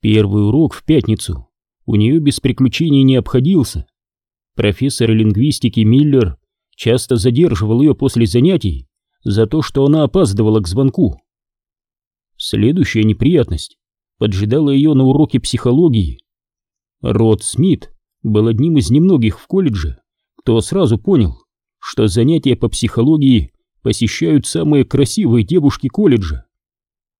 Первый урок в пятницу у нее без приключений не обходился. Профессор лингвистики Миллер часто задерживал ее после занятий за то, что она опаздывала к звонку. Следующая неприятность поджидала ее на уроке психологии. Род Смит был одним из немногих в колледже, кто сразу понял, что занятия по психологии посещают самые красивые девушки колледжа.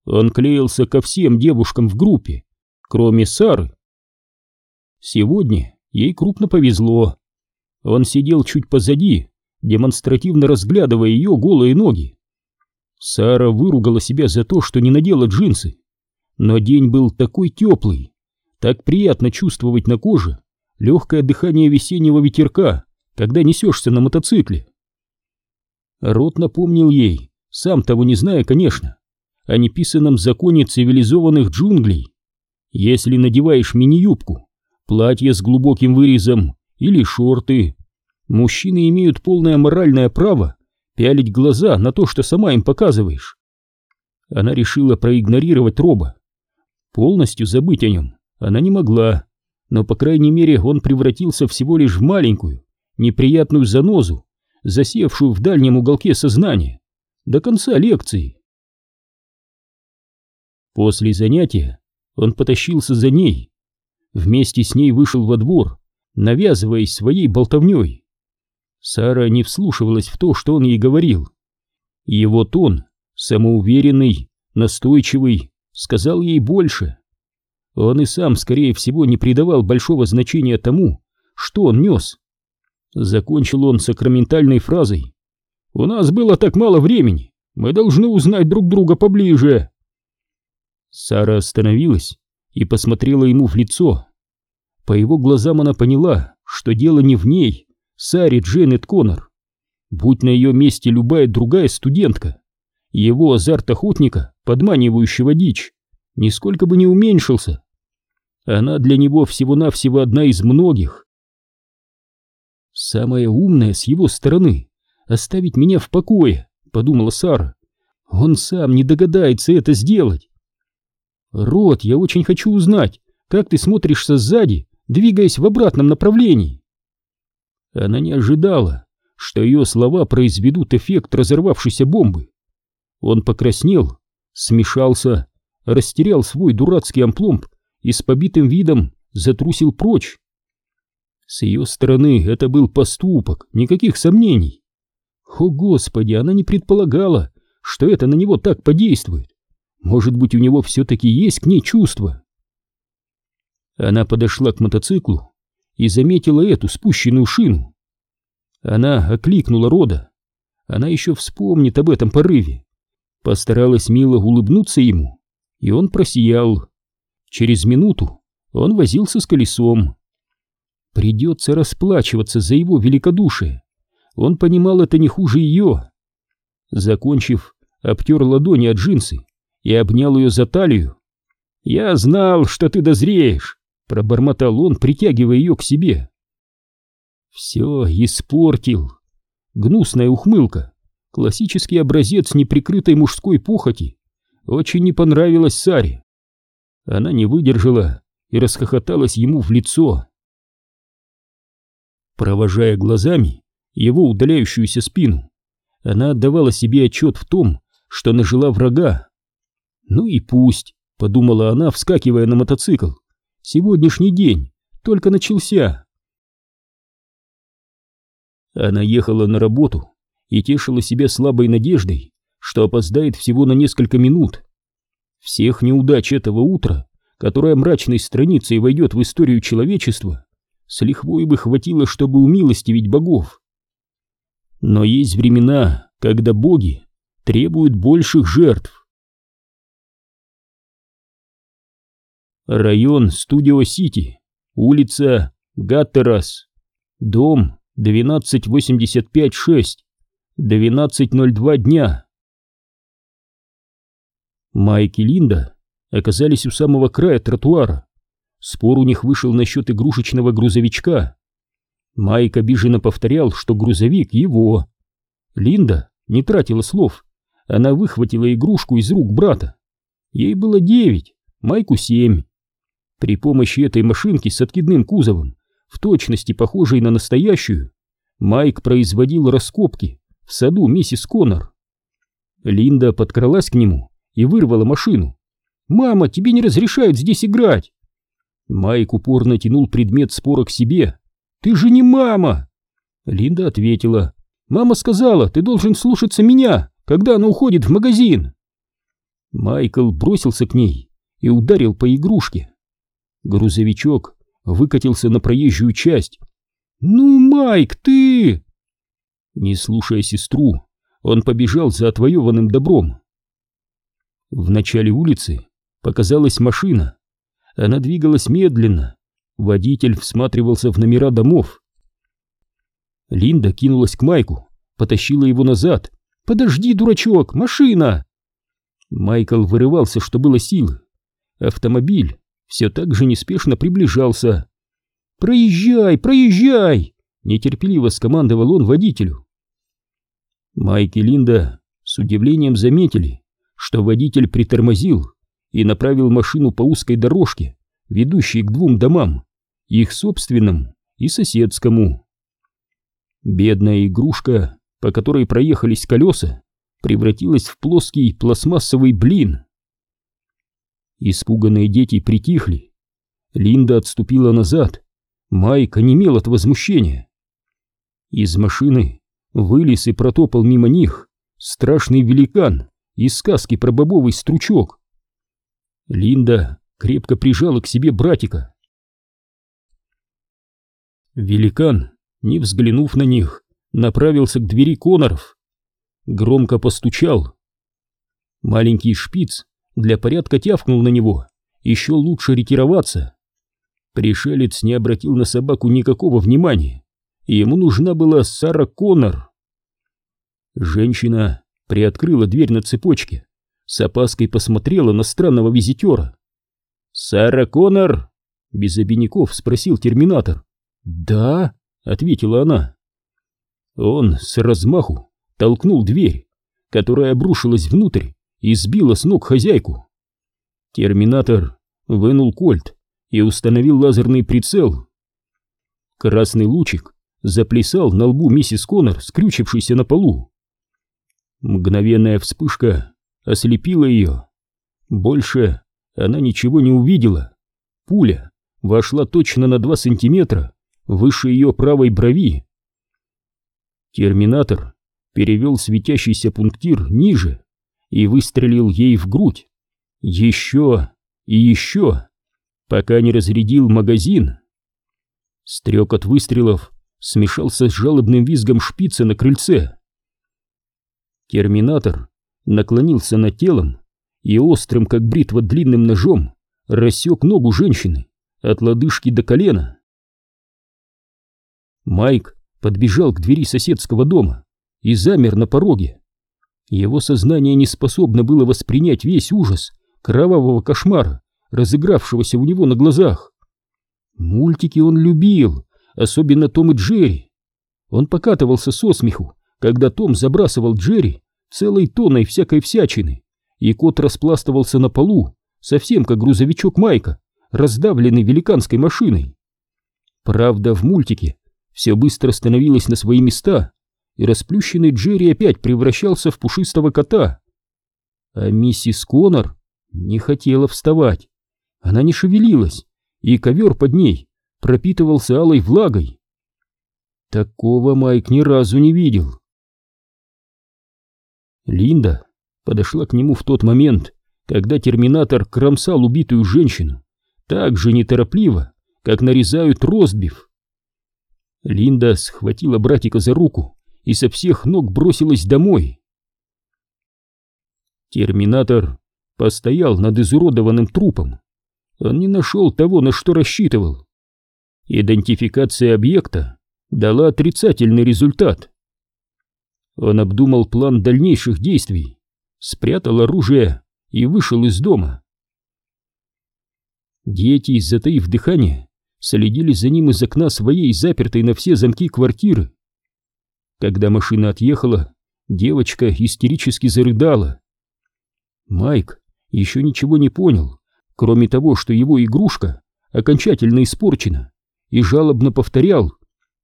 Он клеился ко всем девушкам в группе, кроме Сары. Сегодня ей крупно повезло. Он сидел чуть позади, демонстративно разглядывая ее голые ноги. Сара выругала себя за то, что не надела джинсы. Но день был такой теплый, так приятно чувствовать на коже легкое дыхание весеннего ветерка, когда несешься на мотоцикле. Рот напомнил ей, сам того не зная, конечно, о неписанном законе цивилизованных джунглей. Если надеваешь мини-юбку, платье с глубоким вырезом или шорты, мужчины имеют полное моральное право пялить глаза на то, что сама им показываешь. Она решила проигнорировать Роба. Полностью забыть о нем она не могла, но, по крайней мере, он превратился всего лишь в маленькую, неприятную занозу, засевшую в дальнем уголке сознания, до конца лекции. После занятия он потащился за ней. Вместе с ней вышел во двор, навязываясь своей болтовней. Сара не вслушивалась в то, что он ей говорил. Его тон, самоуверенный, настойчивый, сказал ей больше. Он и сам, скорее всего, не придавал большого значения тому, что он нес. Закончил он сакраментальной фразой. «У нас было так мало времени, мы должны узнать друг друга поближе». Сара остановилась и посмотрела ему в лицо. По его глазам она поняла, что дело не в ней, Саре Дженнет Коннор. Будь на ее месте любая другая студентка, его азарт охотника, подманивающего дичь, нисколько бы не уменьшился. Она для него всего-навсего одна из многих. «Самое умное с его стороны — оставить меня в покое», — подумала Сара. «Он сам не догадается это сделать». «Рот, я очень хочу узнать, как ты смотришься сзади, двигаясь в обратном направлении». Она не ожидала, что ее слова произведут эффект разорвавшейся бомбы. Он покраснел, смешался, растерял свой дурацкий ампломб и с побитым видом затрусил прочь. С ее стороны это был поступок, никаких сомнений. О, Господи, она не предполагала, что это на него так подействует. Может быть, у него все-таки есть к ней чувства. Она подошла к мотоциклу и заметила эту спущенную шину. Она окликнула Рода. Она еще вспомнит об этом порыве. Постаралась мило улыбнуться ему, и он просиял. Через минуту он возился с колесом. Придется расплачиваться за его великодушие. Он понимал это не хуже ее. Закончив, обтер ладони от джинсы и обнял ее за талию. «Я знал, что ты дозреешь», — пробормотал он, притягивая ее к себе. «Все испортил». Гнусная ухмылка, классический образец неприкрытой мужской похоти, очень не понравилась Саре. Она не выдержала и расхохоталась ему в лицо. Провожая глазами его удаляющуюся спину, она отдавала себе отчет в том, что нажила врага. «Ну и пусть», — подумала она, вскакивая на мотоцикл, — «сегодняшний день только начался». Она ехала на работу и тешила себя слабой надеждой, что опоздает всего на несколько минут. Всех неудач этого утра, которое мрачной страницей войдет в историю человечества, с лихвой бы хватило, чтобы умилостивить богов. Но есть времена, когда боги требуют больших жертв. Район Студио-Сити, улица Гаттерас, дом 12856, 12.02 дня. Майк и Линда оказались у самого края тротуара. Спор у них вышел насчет игрушечного грузовичка. Майк обиженно повторял, что грузовик его. Линда не тратила слов. Она выхватила игрушку из рук брата. Ей было девять, Майку семь. При помощи этой машинки с откидным кузовом, в точности похожей на настоящую, Майк производил раскопки в саду миссис Коннор. Линда подкралась к нему и вырвала машину. «Мама, тебе не разрешают здесь играть!» Майк упорно тянул предмет спора к себе. «Ты же не мама!» Линда ответила. «Мама сказала, ты должен слушаться меня, когда она уходит в магазин!» Майкл бросился к ней и ударил по игрушке. Грузовичок выкатился на проезжую часть. «Ну, Майк, ты...» Не слушая сестру, он побежал за отвоеванным добром. В начале улицы показалась машина. Она двигалась медленно. Водитель всматривался в номера домов. Линда кинулась к Майку, потащила его назад. «Подожди, дурачок, машина!» Майкл вырывался, что было силы. Автомобиль все так же неспешно приближался. «Проезжай, проезжай!» — нетерпеливо скомандовал он водителю. Майк и Линда с удивлением заметили, что водитель притормозил и направил машину по узкой дорожке, ведущей к двум домам, их собственному и соседскому. Бедная игрушка, по которой проехались колеса, превратилась в плоский пластмассовый блин. Испуганные дети притихли. Линда отступила назад. Майк онемел от возмущения. Из машины вылез и протопал мимо них страшный великан из сказки про бобовый стручок. Линда крепко прижала к себе братика. Великан, не взглянув на них, направился к двери Коноров. Громко постучал. Маленький шпиц для порядка тявкнул на него, еще лучше ретироваться. Пришелец не обратил на собаку никакого внимания, ему нужна была Сара Коннор. Женщина приоткрыла дверь на цепочке, с опаской посмотрела на странного визитера. «Сара Коннор?» — без обиняков спросил терминатор. «Да», — ответила она. Он с размаху толкнул дверь, которая обрушилась внутрь и сбила с ног хозяйку. Терминатор вынул кольт и установил лазерный прицел. Красный лучик заплясал на лбу миссис Коннор, скрючившейся на полу. Мгновенная вспышка ослепила ее. Больше она ничего не увидела. Пуля вошла точно на два сантиметра выше ее правой брови. Терминатор перевел светящийся пунктир ниже и выстрелил ей в грудь. Еще и еще, пока не разрядил магазин. Стрек от выстрелов смешался с жалобным визгом шпица на крыльце. Терминатор наклонился над телом и острым, как бритва, длинным ножом рассек ногу женщины от лодыжки до колена. Майк подбежал к двери соседского дома и замер на пороге. Его сознание не способно было воспринять весь ужас кровавого кошмара, разыгравшегося у него на глазах. Мультики он любил, особенно Том и Джерри. Он покатывался со смеху, когда Том забрасывал Джерри целой тонной всякой всячины, и кот распластывался на полу, совсем как грузовичок Майка, раздавленный великанской машиной. Правда, в мультике все быстро становилось на свои места, и расплющенный Джерри опять превращался в пушистого кота. А миссис Коннор не хотела вставать. Она не шевелилась, и ковер под ней пропитывался алой влагой. Такого Майк ни разу не видел. Линда подошла к нему в тот момент, когда терминатор кромсал убитую женщину, так же неторопливо, как нарезают ростбиф. Линда схватила братика за руку и со всех ног бросилась домой. Терминатор постоял над изуродованным трупом. Он не нашел того, на что рассчитывал. Идентификация объекта дала отрицательный результат. Он обдумал план дальнейших действий, спрятал оружие и вышел из дома. Дети, затаив дыхание, следили за ним из окна своей запертой на все замки квартиры. Когда машина отъехала, девочка истерически зарыдала. Майк еще ничего не понял, кроме того, что его игрушка окончательно испорчена, и жалобно повторял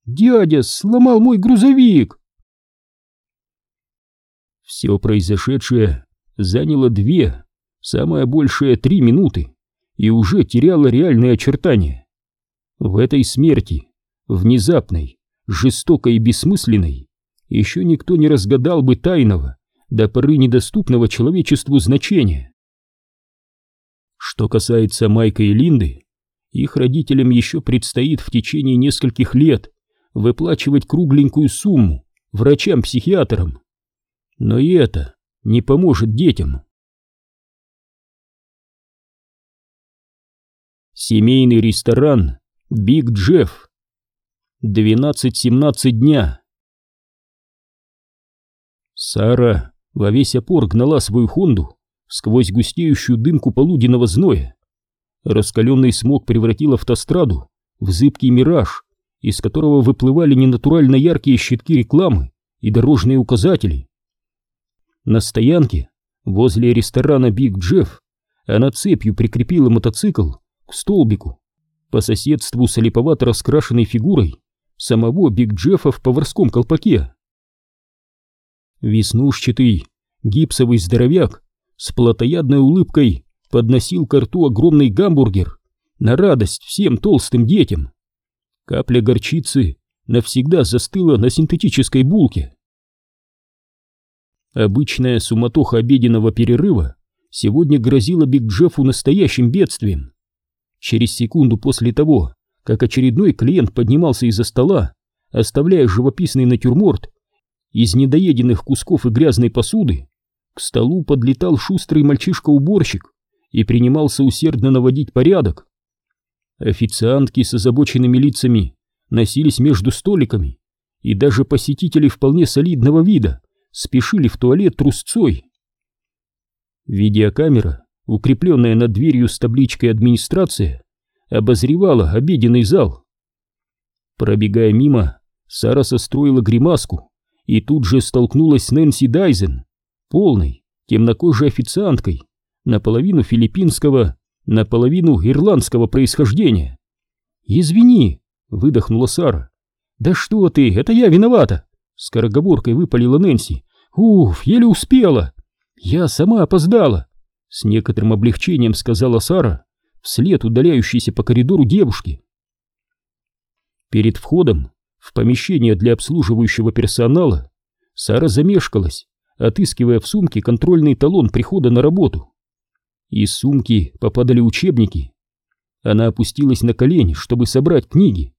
«Дядя, сломал мой грузовик!» Все произошедшее заняло две, самое большее три минуты, и уже теряло реальные очертания. В этой смерти, внезапной, жестокой и бессмысленной, еще никто не разгадал бы тайного, до поры недоступного человечеству значения. Что касается Майка и Линды, их родителям еще предстоит в течение нескольких лет выплачивать кругленькую сумму врачам-психиатрам. Но и это не поможет детям. Семейный ресторан «Биг Джефф». 12-17 дня. Сара во весь опор гнала свою Хонду сквозь густеющую дымку полуденного зноя. Раскаленный смог превратил автостраду в зыбкий мираж, из которого выплывали ненатурально яркие щитки рекламы и дорожные указатели. На стоянке, возле ресторана «Биг Джефф», она цепью прикрепила мотоцикл к столбику по соседству с аляповато раскрашенной фигурой самого Биг Джеффа в поварском колпаке. Веснушчатый, гипсовый здоровяк с плотоядной улыбкой подносил к рту огромный гамбургер на радость всем толстым детям. Капля горчицы навсегда застыла на синтетической булке. Обычная суматоха обеденного перерыва сегодня грозила Биг Джеффу настоящим бедствием. Через секунду после того, как очередной клиент поднимался из-за стола, оставляя живописный натюрморт из недоеденных кусков и грязной посуды, к столу подлетал шустрый мальчишка-уборщик и принимался усердно наводить порядок. Официантки с озабоченными лицами носились между столиками, и даже посетители вполне солидного вида спешили в туалет трусцой. Видеокамера, укрепленная над дверью с табличкой «Администрация», обозревала обеденный зал. Пробегая мимо, Сара состроила гримаску и тут же столкнулась с Нэнси Дайзен, полной, темнокожей официанткой, наполовину филиппинского, наполовину ирландского происхождения. «Извини», — выдохнула Сара. «Да что ты, это я виновата!» Скороговоркой выпалила Нэнси. «Уф, еле успела!» «Я сама опоздала!» С некоторым облегчением сказала Сара, вслед удаляющейся по коридору девушки. Перед входом в помещение для обслуживающего персонала Сара замешкалась, отыскивая в сумке контрольный талон прихода на работу. Из сумки попадали учебники. Она опустилась на колени, чтобы собрать книги,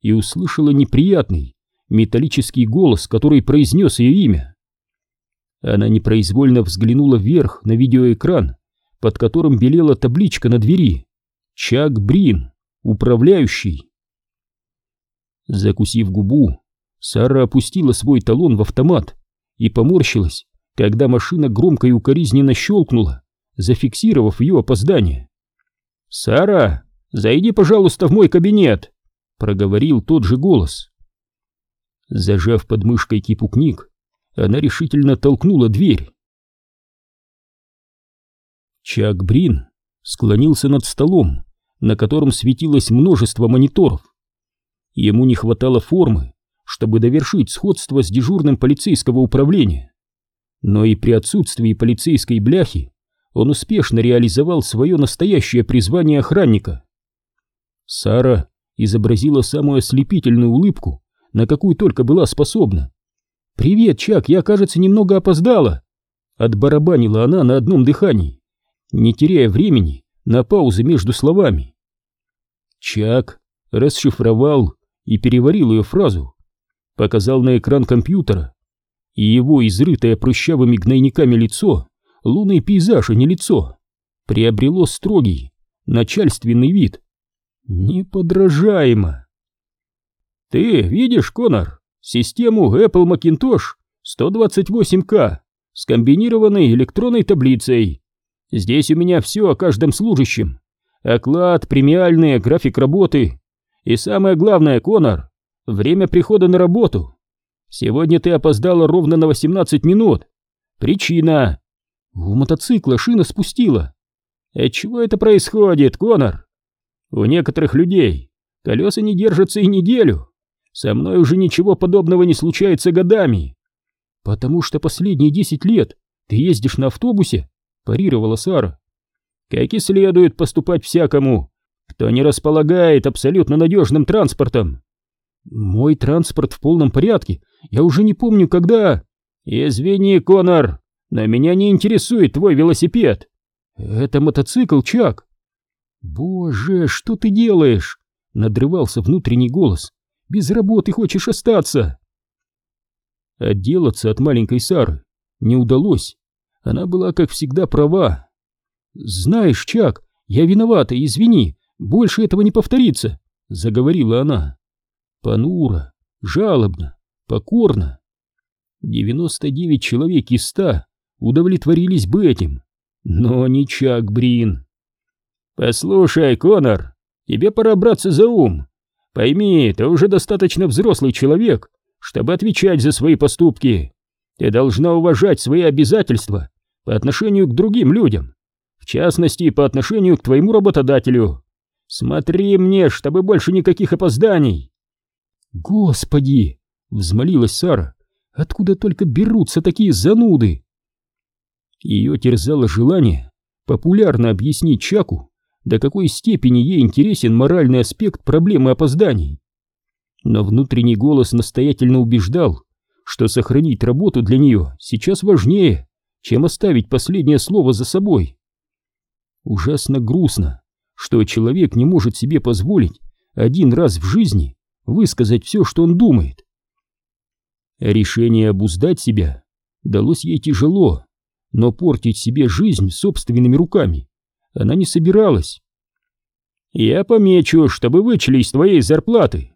и услышала неприятный, металлический голос, который произнес ее имя. Она непроизвольно взглянула вверх на видеоэкран, под которым белела табличка на двери «Чак Брин, управляющий». Закусив губу, Сара опустила свой талон в автомат и поморщилась, когда машина громко и укоризненно щелкнула, зафиксировав ее опоздание. «Сара, зайди, пожалуйста, в мой кабинет!» — проговорил тот же голос. Зажав под мышкой кипу книг, она решительно толкнула дверь. Чак Брин склонился над столом, на котором светилось множество мониторов. Ему не хватало формы, чтобы довершить сходство с дежурным полицейского управления. Но и при отсутствии полицейской бляхи он успешно реализовал свое настоящее призвание охранника. Сара изобразила самую ослепительную улыбку, на какую только была способна. «Привет, Чак, я, кажется, немного опоздала!» Отбарабанила она на одном дыхании, не теряя времени на паузы между словами. Чак расшифровал и переварил ее фразу, показал на экран компьютера, и его изрытое прыщавыми гнойниками лицо, лунный пейзаж, а не лицо, приобрело строгий, начальственный вид. Неподражаемо. «Ты видишь, Конор, систему Apple Macintosh 128K с комбинированной электронной таблицей. Здесь у меня все о каждом служащем. Оклад, премиальные, график работы. И самое главное, Конор, время прихода на работу. Сегодня ты опоздала ровно на 18 минут. Причина. У мотоцикла шина спустила. Отчего это происходит, Конор? У некоторых людей колеса не держатся и неделю. Со мной уже ничего подобного не случается годами. Потому что последние десять лет ты ездишь на автобусе, парировала Сара. Как и следует поступать всякому, кто не располагает абсолютно надежным транспортом. Мой транспорт в полном порядке, я уже не помню, когда... Извини, Конор, но меня не интересует твой велосипед. Это мотоцикл, Чак. Боже, что ты делаешь? Надрывался внутренний голос. Без работы хочешь остаться? Отделаться от маленькой Сары не удалось. Она была, как всегда, права. Знаешь, Чак, я виновата, извини, больше этого не повторится, заговорила она. Понуро, жалобно, покорно. 99 человек из ста удовлетворились бы этим, но не Чак Брин. «Послушай, Конор, тебе пора браться за ум. Пойми, ты уже достаточно взрослый человек, чтобы отвечать за свои поступки. Ты должна уважать свои обязательства по отношению к другим людям, в частности, по отношению к твоему работодателю. Смотри мне, чтобы больше никаких опозданий. Господи, взмолилась Сара. Откуда только берутся такие зануды? Ее терзало желание популярно объяснить Чаку, до какой степени ей интересен моральный аспект проблемы опозданий. Но внутренний голос настоятельно убеждал, что сохранить работу для нее сейчас важнее, чем оставить последнее слово за собой. Ужасно грустно, что человек не может себе позволить один раз в жизни высказать все, что он думает. Решение обуздать себя далось ей тяжело, но портить себе жизнь собственными руками она не собиралась. «Я помечу, чтобы вычли из твоей зарплаты».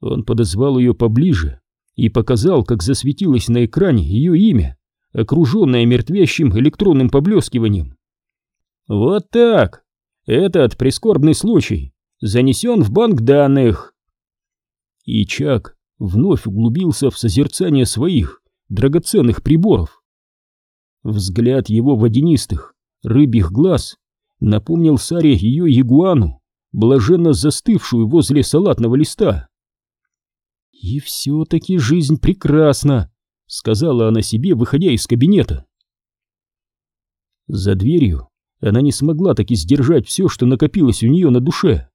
Он подозвал ее поближе и показал, как засветилось на экране ее имя, окруженное мертвящим электронным поблескиванием. «Вот так! Этот прискорбный случай занесен в банк данных!» И Чак вновь углубился в созерцание своих драгоценных приборов. Взгляд его водянистых, рыбьих глаз напомнил Саре ее ягуану, блаженно застывшую возле салатного листа. «И все-таки жизнь прекрасна», — сказала она себе, выходя из кабинета. За дверью она не смогла таки сдержать все, что накопилось у нее на душе.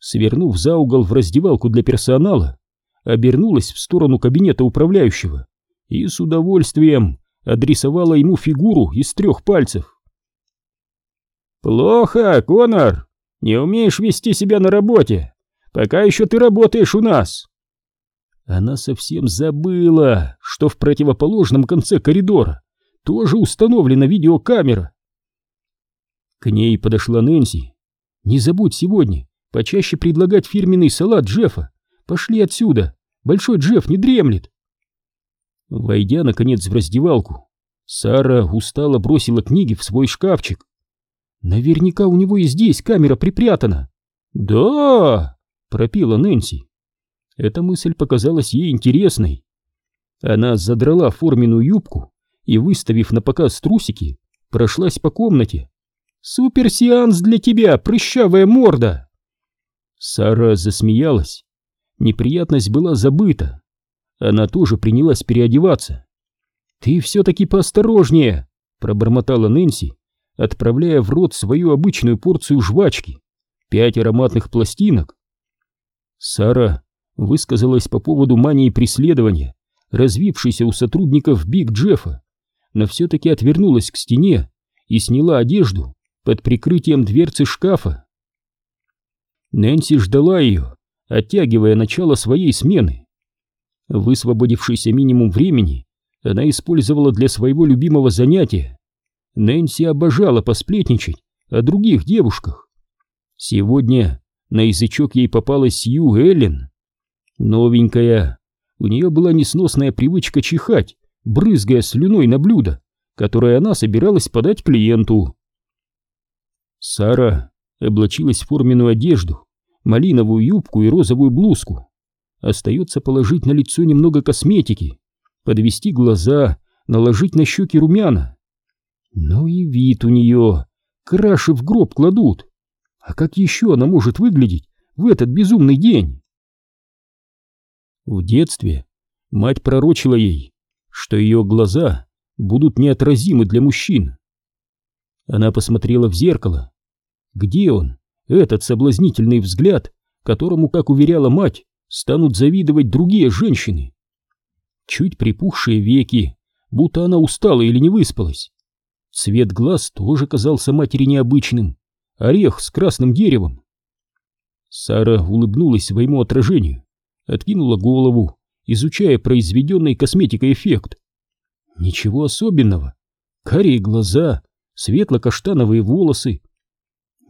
Свернув за угол в раздевалку для персонала, обернулась в сторону кабинета управляющего и с удовольствием адресовала ему фигуру из трех пальцев. «Плохо, Конор! Не умеешь вести себя на работе! Пока еще ты работаешь у нас!» Она совсем забыла, что в противоположном конце коридора тоже установлена видеокамера. К ней подошла Нэнси. «Не забудь сегодня почаще предлагать фирменный салат Джеффа. Пошли отсюда, большой Джефф не дремлет!» Войдя, наконец, в раздевалку, Сара устало бросила книги в свой шкафчик. «Наверняка у него и здесь камера припрятана». «Да!» — пропила Нэнси. Эта мысль показалась ей интересной. Она задрала форменную юбку и, выставив на показ трусики, прошлась по комнате. «Суперсеанс для тебя, прыщавая морда!» Сара засмеялась. Неприятность была забыта. Она тоже принялась переодеваться. «Ты все-таки поосторожнее!» — пробормотала Нэнси, отправляя в рот свою обычную порцию жвачки. Пять ароматных пластинок. Сара высказалась по поводу мании преследования, развившейся у сотрудников Биг Джеффа, но все-таки отвернулась к стене и сняла одежду под прикрытием дверцы шкафа. Нэнси ждала ее, оттягивая начало своей смены. Высвободившийся минимум времени она использовала для своего любимого занятия. Нэнси обожала посплетничать о других девушках. Сегодня на язычок ей попалась Сью Эллен. Новенькая. У нее была несносная привычка чихать, брызгая слюной на блюдо, которое она собиралась подать клиенту. Сара облачилась в форменную одежду, малиновую юбку и розовую блузку. Остается положить на лицо немного косметики, подвести глаза, наложить на щеки румяна. Ну и вид у нее, краши в гроб кладут. А как еще она может выглядеть в этот безумный день? В детстве мать пророчила ей, что ее глаза будут неотразимы для мужчин. Она посмотрела в зеркало. Где он, этот соблазнительный взгляд, которому, как уверяла мать, станут завидовать другие женщины? Чуть припухшие веки, будто она устала или не выспалась. Цвет глаз тоже казался матери необычным, орех с красным деревом. Сара улыбнулась своему отражению, откинула голову, изучая произведенный косметикой эффект. Ничего особенного. Карие глаза, светло-каштановые волосы.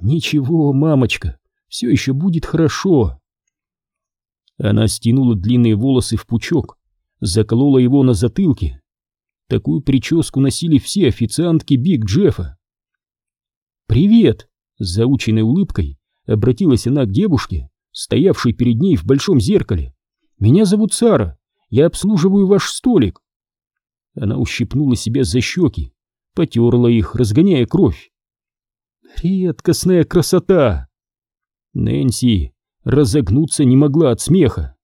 Ничего, мамочка, все еще будет хорошо. Она стянула длинные волосы в пучок, заколола его на затылке. Такую прическу носили все официантки Биг Джеффа. «Привет!» — с заученной улыбкой обратилась она к девушке, стоявшей перед ней в большом зеркале. «Меня зовут Сара, я обслуживаю ваш столик». Она ущипнула себя за щеки, потерла их, разгоняя кровь. «Редкостная красота!» Нэнси разогнуться не могла от смеха.